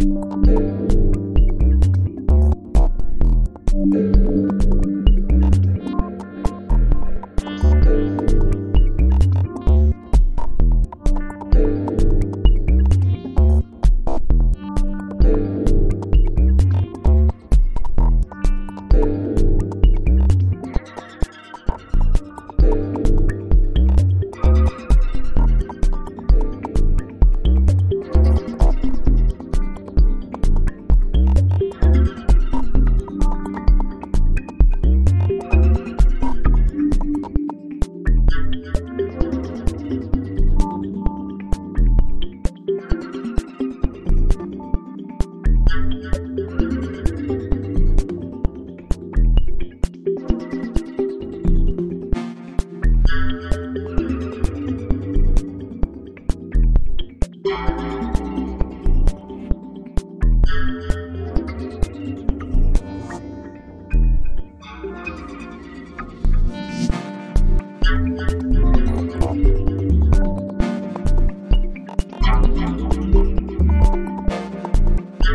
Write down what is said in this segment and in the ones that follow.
you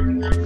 Thank